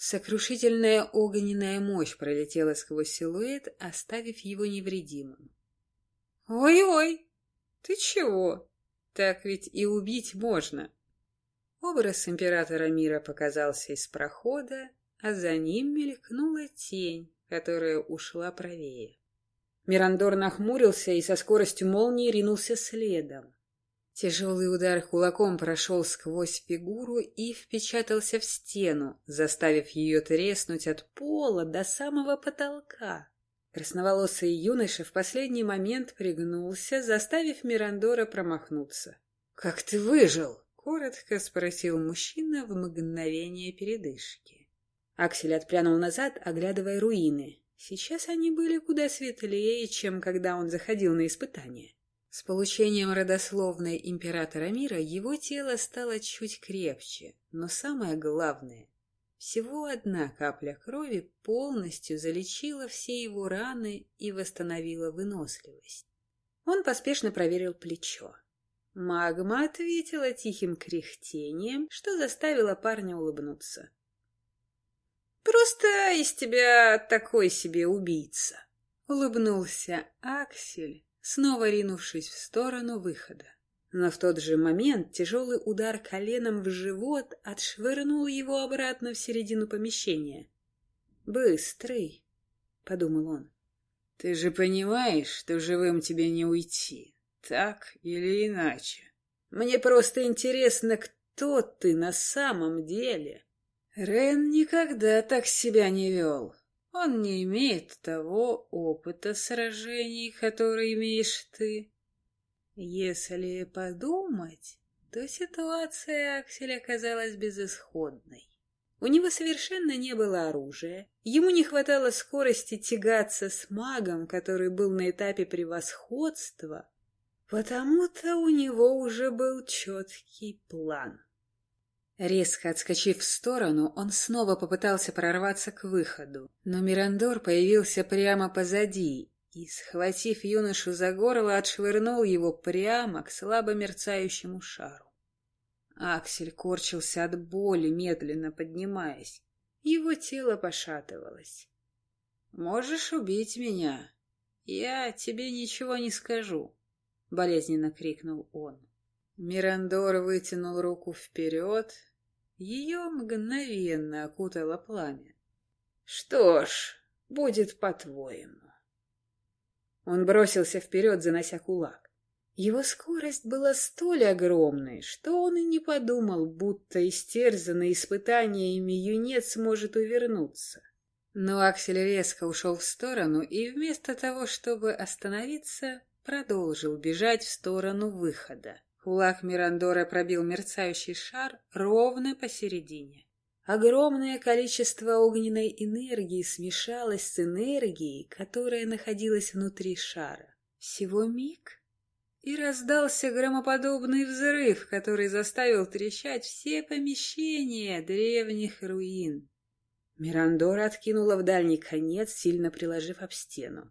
Сокрушительная огненная мощь пролетела сквозь силуэт, оставив его невредимым. «Ой-ой! Ты чего? Так ведь и убить можно!» Образ императора мира показался из прохода, а за ним мелькнула тень, которая ушла правее. Мирандор нахмурился и со скоростью молнии ринулся следом. Тяжелый удар кулаком прошел сквозь фигуру и впечатался в стену, заставив ее треснуть от пола до самого потолка. Красноволосый юноша в последний момент пригнулся, заставив Мирандора промахнуться. «Как ты выжил?» — коротко спросил мужчина в мгновение передышки. Аксель отпрянул назад, оглядывая руины. Сейчас они были куда светлее, чем когда он заходил на испытание. С получением родословной императора мира его тело стало чуть крепче, но самое главное, всего одна капля крови полностью залечила все его раны и восстановила выносливость. Он поспешно проверил плечо. Магма ответила тихим кряхтением, что заставило парня улыбнуться. Просто из тебя такой себе убийца. Улыбнулся Аксель, снова ринувшись в сторону выхода. Но в тот же момент тяжелый удар коленом в живот отшвырнул его обратно в середину помещения. «Быстрый», — подумал он. «Ты же понимаешь, что живым тебе не уйти, так или иначе. Мне просто интересно, кто ты на самом деле». Рен никогда так себя не вел. Он не имеет того опыта сражений, который имеешь ты. Если подумать, то ситуация Акселя оказалась безысходной. У него совершенно не было оружия, ему не хватало скорости тягаться с магом, который был на этапе превосходства, потому-то у него уже был четкий план. Резко отскочив в сторону, он снова попытался прорваться к выходу, но Мирандор появился прямо позади и, схватив юношу за горло, отшвырнул его прямо к слабо мерцающему шару. Аксель корчился от боли, медленно поднимаясь. Его тело пошатывалось. «Можешь убить меня? Я тебе ничего не скажу», — болезненно крикнул он. Мирандор вытянул руку вперед, ее мгновенно окутало пламя. «Что ж, будет по-твоему». Он бросился вперед, занося кулак. Его скорость была столь огромной, что он и не подумал, будто истерзанный испытаниями юнец может увернуться. Но Аксель резко ушел в сторону и вместо того, чтобы остановиться, продолжил бежать в сторону выхода. Кулак Мирандора пробил мерцающий шар ровно посередине. Огромное количество огненной энергии смешалось с энергией, которая находилась внутри шара. Всего миг, и раздался громоподобный взрыв, который заставил трещать все помещения древних руин. Мирандора откинула в дальний конец, сильно приложив об стену.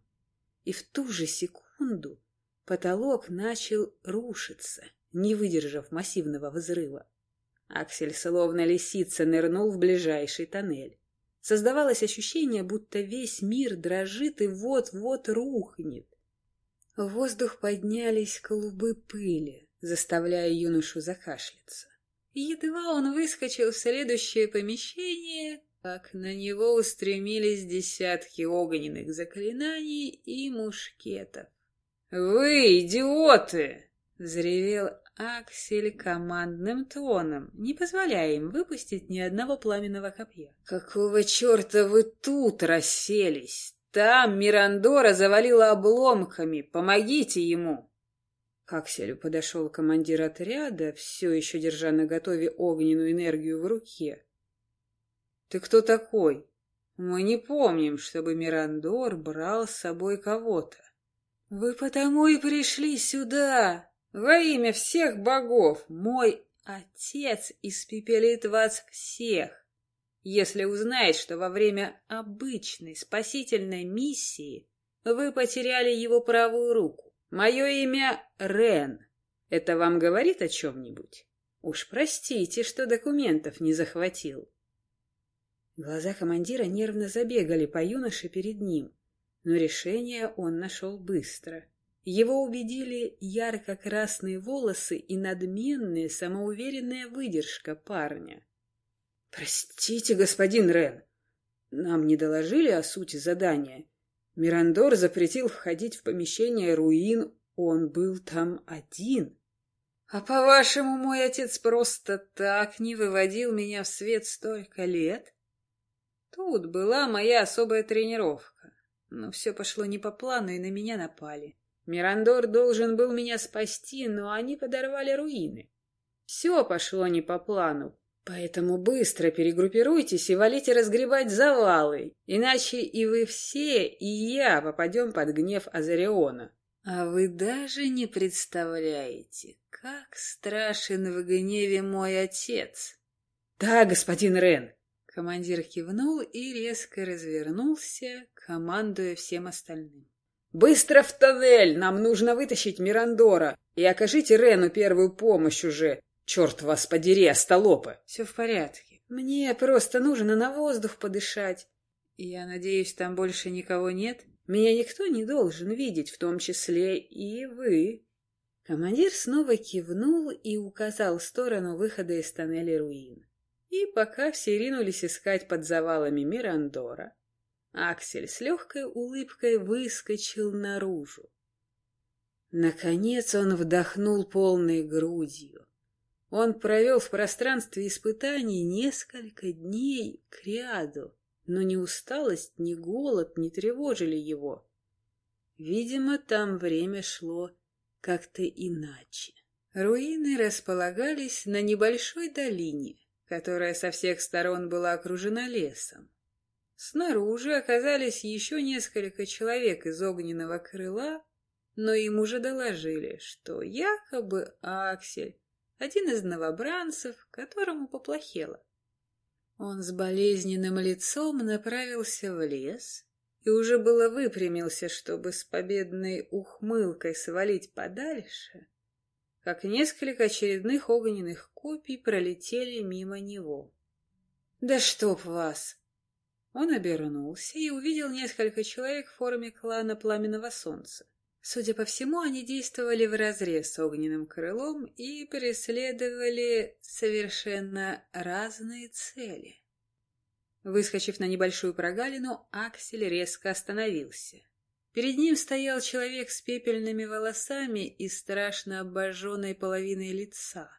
И в ту же секунду потолок начал рушиться не выдержав массивного взрыва. Аксель, словно лисица, нырнул в ближайший тоннель. Создавалось ощущение, будто весь мир дрожит и вот-вот рухнет. В воздух поднялись клубы пыли, заставляя юношу закашляться. едва он выскочил в следующее помещение, как на него устремились десятки огненных заклинаний и мушкетов. «Вы, идиоты!» — взревел Аксель командным тоном, не позволяя им выпустить ни одного пламенного копья. «Какого черта вы тут расселись? Там Мирандора завалила обломками. Помогите ему!» К Акселю подошел командир отряда, все еще держа на готове огненную энергию в руке. «Ты кто такой? Мы не помним, чтобы Мирандор брал с собой кого-то». «Вы потому и пришли сюда!» Во имя всех богов, мой отец испепелит вас всех, если узнает, что во время обычной спасительной миссии вы потеряли его правую руку. Мое имя Рен. Это вам говорит о чем-нибудь? Уж простите, что документов не захватил. Глаза командира нервно забегали по юноше перед ним, но решение он нашел быстро. Его убедили ярко-красные волосы и надменная, самоуверенная выдержка парня. «Простите, господин Рен, нам не доложили о сути задания. Мирандор запретил входить в помещение руин, он был там один. А по-вашему, мой отец просто так не выводил меня в свет столько лет? Тут была моя особая тренировка, но все пошло не по плану, и на меня напали. Мирандор должен был меня спасти, но они подорвали руины. Все пошло не по плану, поэтому быстро перегруппируйтесь и валите разгребать завалы, иначе и вы все, и я попадем под гнев Азариона. А вы даже не представляете, как страшен в гневе мой отец. Да, господин Рен. Командир кивнул и резко развернулся, командуя всем остальным. «Быстро в тоннель! Нам нужно вытащить Мирандора! И окажите Рену первую помощь уже! Черт вас подери, остолопы!» «Все в порядке. Мне просто нужно на воздух подышать. Я надеюсь, там больше никого нет? Меня никто не должен видеть, в том числе и вы». Командир снова кивнул и указал в сторону выхода из тоннеля руин. И пока все ринулись искать под завалами Мирандора, Аксель с легкой улыбкой выскочил наружу. Наконец он вдохнул полной грудью. Он провел в пространстве испытаний несколько дней к ряду, но ни усталость, ни голод не тревожили его. Видимо, там время шло как-то иначе. Руины располагались на небольшой долине, которая со всех сторон была окружена лесом. Снаружи оказались еще несколько человек из огненного крыла, но им уже доложили, что якобы Аксель — один из новобранцев, которому поплохело. Он с болезненным лицом направился в лес и уже было выпрямился, чтобы с победной ухмылкой свалить подальше, как несколько очередных огненных копий пролетели мимо него. «Да чтоб вас!» Он обернулся и увидел несколько человек в форме клана Пламенного Солнца. Судя по всему, они действовали вразрез с огненным крылом и преследовали совершенно разные цели. Выскочив на небольшую прогалину, Аксель резко остановился. Перед ним стоял человек с пепельными волосами и страшно обожженной половиной лица.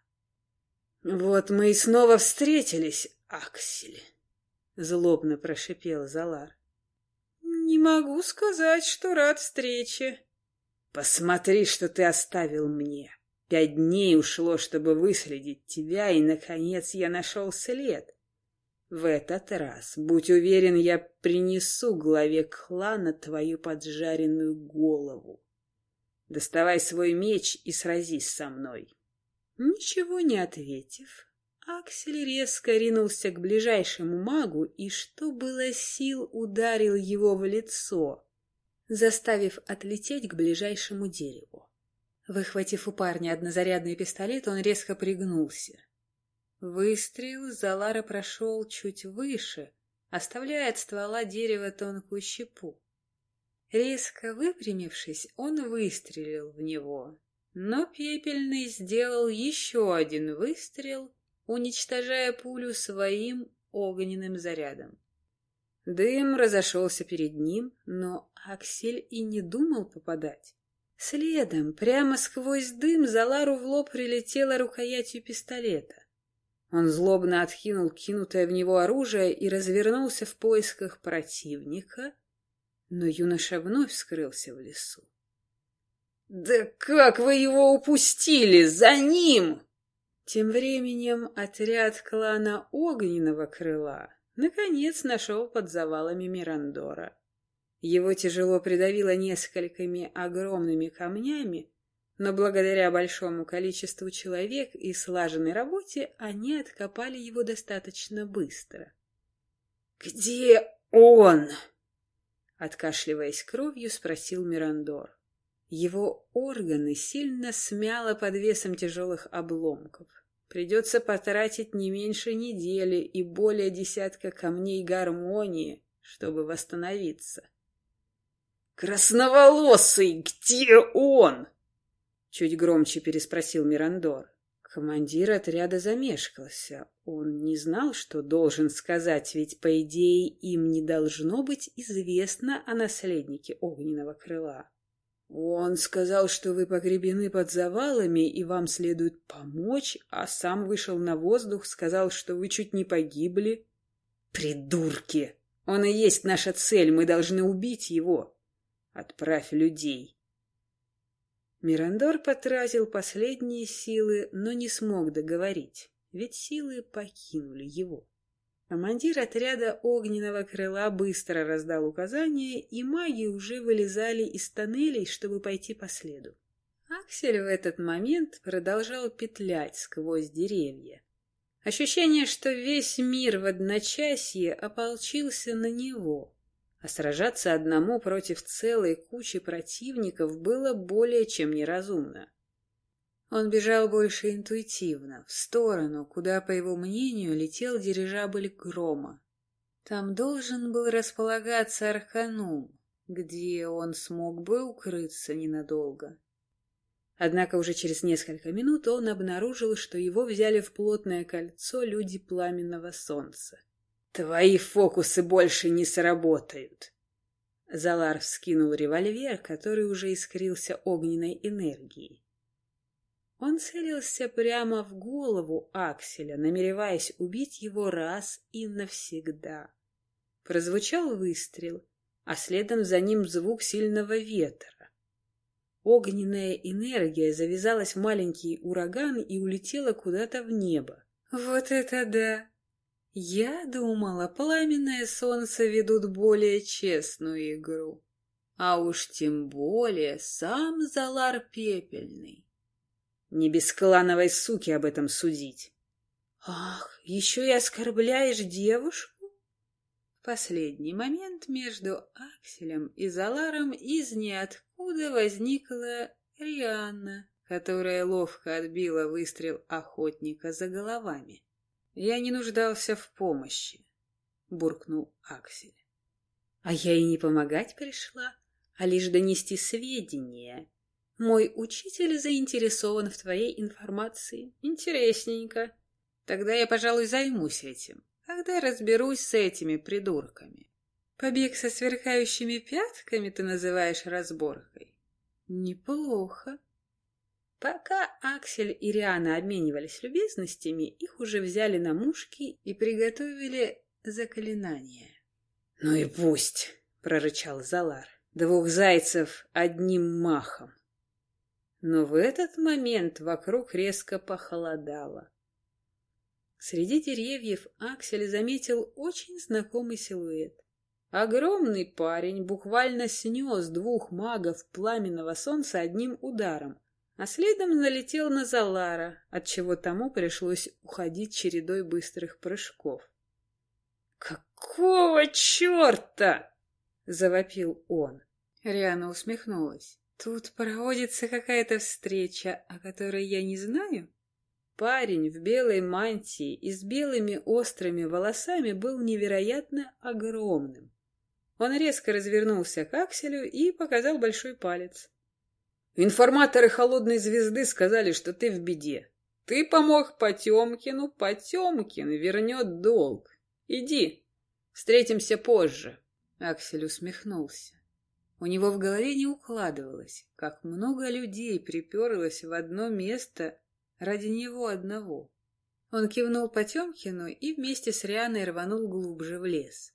«Вот мы и снова встретились, Аксель!» Злобно прошипел Залар. Не могу сказать, что рад встрече. Посмотри, что ты оставил мне. Пять дней ушло, чтобы выследить тебя, и, наконец, я нашел след. В этот раз, будь уверен, я принесу главе клана твою поджаренную голову. Доставай свой меч и сразись со мной. Ничего не ответив, Аксель резко ринулся к ближайшему магу и, что было сил, ударил его в лицо, заставив отлететь к ближайшему дереву. Выхватив у парня однозарядный пистолет, он резко пригнулся. Выстрел Залара прошел чуть выше, оставляя от ствола дерева тонкую щепу. Резко выпрямившись, он выстрелил в него, но Пепельный сделал еще один выстрел уничтожая пулю своим огненным зарядом. Дым разошелся перед ним, но Аксель и не думал попадать. Следом, прямо сквозь дым, за Лару в лоб прилетела рукоятью пистолета. Он злобно откинул кинутое в него оружие и развернулся в поисках противника, но юноша вновь скрылся в лесу. «Да как вы его упустили? За ним!» Тем временем отряд клана Огненного Крыла наконец нашел под завалами Мирандора. Его тяжело придавило несколькими огромными камнями, но благодаря большому количеству человек и слаженной работе они откопали его достаточно быстро. «Где он?» Откашливаясь кровью, спросил Мирандор. Его органы сильно смяло под весом тяжелых обломков. Придется потратить не меньше недели и более десятка камней гармонии, чтобы восстановиться. «Красноволосый, где он?» Чуть громче переспросил Мирандор. Командир отряда замешкался. Он не знал, что должен сказать, ведь, по идее, им не должно быть известно о наследнике огненного крыла. Он сказал, что вы погребены под завалами, и вам следует помочь, а сам вышел на воздух, сказал, что вы чуть не погибли. Придурки! Он и есть наша цель, мы должны убить его. Отправь людей. Мирандор потратил последние силы, но не смог договорить, ведь силы покинули его. Командир отряда огненного крыла быстро раздал указания, и маги уже вылезали из тоннелей, чтобы пойти по следу. Аксель в этот момент продолжал петлять сквозь деревья. Ощущение, что весь мир в одночасье ополчился на него, а сражаться одному против целой кучи противников было более чем неразумно. Он бежал больше интуитивно, в сторону, куда, по его мнению, летел дирижабль грома. Там должен был располагаться Арханум, где он смог бы укрыться ненадолго. Однако уже через несколько минут он обнаружил, что его взяли в плотное кольцо люди пламенного солнца. «Твои фокусы больше не сработают!» Залар вскинул револьвер, который уже искрился огненной энергией. Он целился прямо в голову Акселя, намереваясь убить его раз и навсегда. Прозвучал выстрел, а следом за ним звук сильного ветра. Огненная энергия завязалась в маленький ураган и улетела куда-то в небо. Вот это да! Я думала, пламенное солнце ведут более честную игру. А уж тем более сам Залар Пепельный. Не без клановой суки об этом судить. Ах, еще и оскорбляешь девушку? В последний момент между Акселем и Заларом из ниоткуда возникла Рианна, которая ловко отбила выстрел охотника за головами. Я не нуждался в помощи, буркнул Аксель. А я и не помогать пришла, а лишь донести сведения мой учитель заинтересован в твоей информации. Интересненько. Тогда я, пожалуй, займусь этим, когда разберусь с этими придурками. Побег со сверкающими пятками ты называешь разборкой? Неплохо. Пока Аксель и Риана обменивались любезностями, их уже взяли на мушки и приготовили заклинание. — Ну и пусть, — прорычал Залар, — двух зайцев одним махом. Но в этот момент вокруг резко похолодало. Среди деревьев Аксель заметил очень знакомый силуэт. Огромный парень буквально снес двух магов пламенного солнца одним ударом, а следом налетел на Залара, отчего тому пришлось уходить чередой быстрых прыжков. «Какого черта?» — завопил он. Риана усмехнулась. Тут проводится какая-то встреча, о которой я не знаю? Парень в белой мантии и с белыми острыми волосами был невероятно огромным. Он резко развернулся к Акселю и показал большой палец. «Информаторы Холодной Звезды сказали, что ты в беде. Ты помог Потемкину, Потемкин вернет долг. Иди, встретимся позже». Аксель усмехнулся. У него в голове не укладывалось, как много людей приперлось в одно место ради него одного. Он кивнул Потемкину и вместе с Рианой рванул глубже в лес.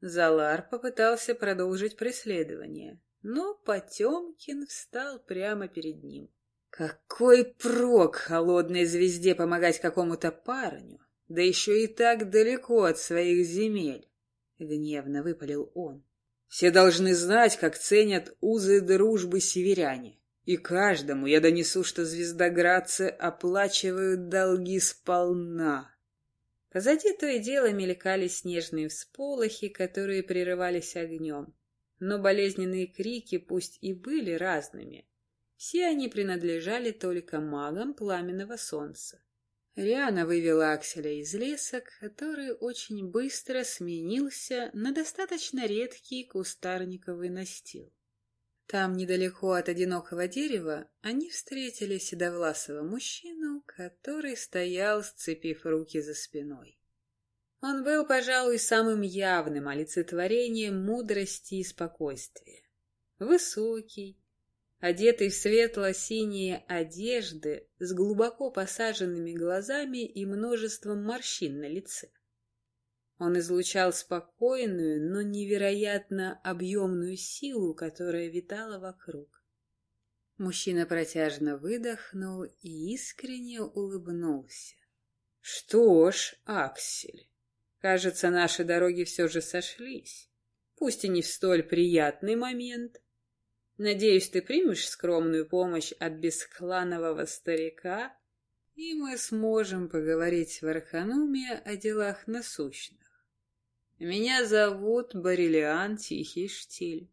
Залар попытался продолжить преследование, но Потемкин встал прямо перед ним. Какой прок холодной звезде помогать какому-то парню, да еще и так далеко от своих земель! — гневно выпалил он. Все должны знать, как ценят узы дружбы северяне. И каждому я донесу, что звездоградцы оплачивают долги сполна. Позади то и дело мелькали снежные всполохи, которые прерывались огнем. Но болезненные крики пусть и были разными. Все они принадлежали только магам пламенного солнца. Риана вывела Акселя из леса, который очень быстро сменился на достаточно редкий кустарниковый настил. Там, недалеко от одинокого дерева, они встретили седовласого мужчину, который стоял, сцепив руки за спиной. Он был, пожалуй, самым явным олицетворением мудрости и спокойствия. Высокий, одетый в светло-синие одежды, с глубоко посаженными глазами и множеством морщин на лице. Он излучал спокойную, но невероятно объемную силу, которая витала вокруг. Мужчина протяжно выдохнул и искренне улыбнулся. — Что ж, Аксель, кажется, наши дороги все же сошлись, пусть и не в столь приятный момент, Надеюсь, ты примешь скромную помощь от бескланового старика, и мы сможем поговорить в Архануме о делах насущных. Меня зовут Барилиан Тихий Штиль.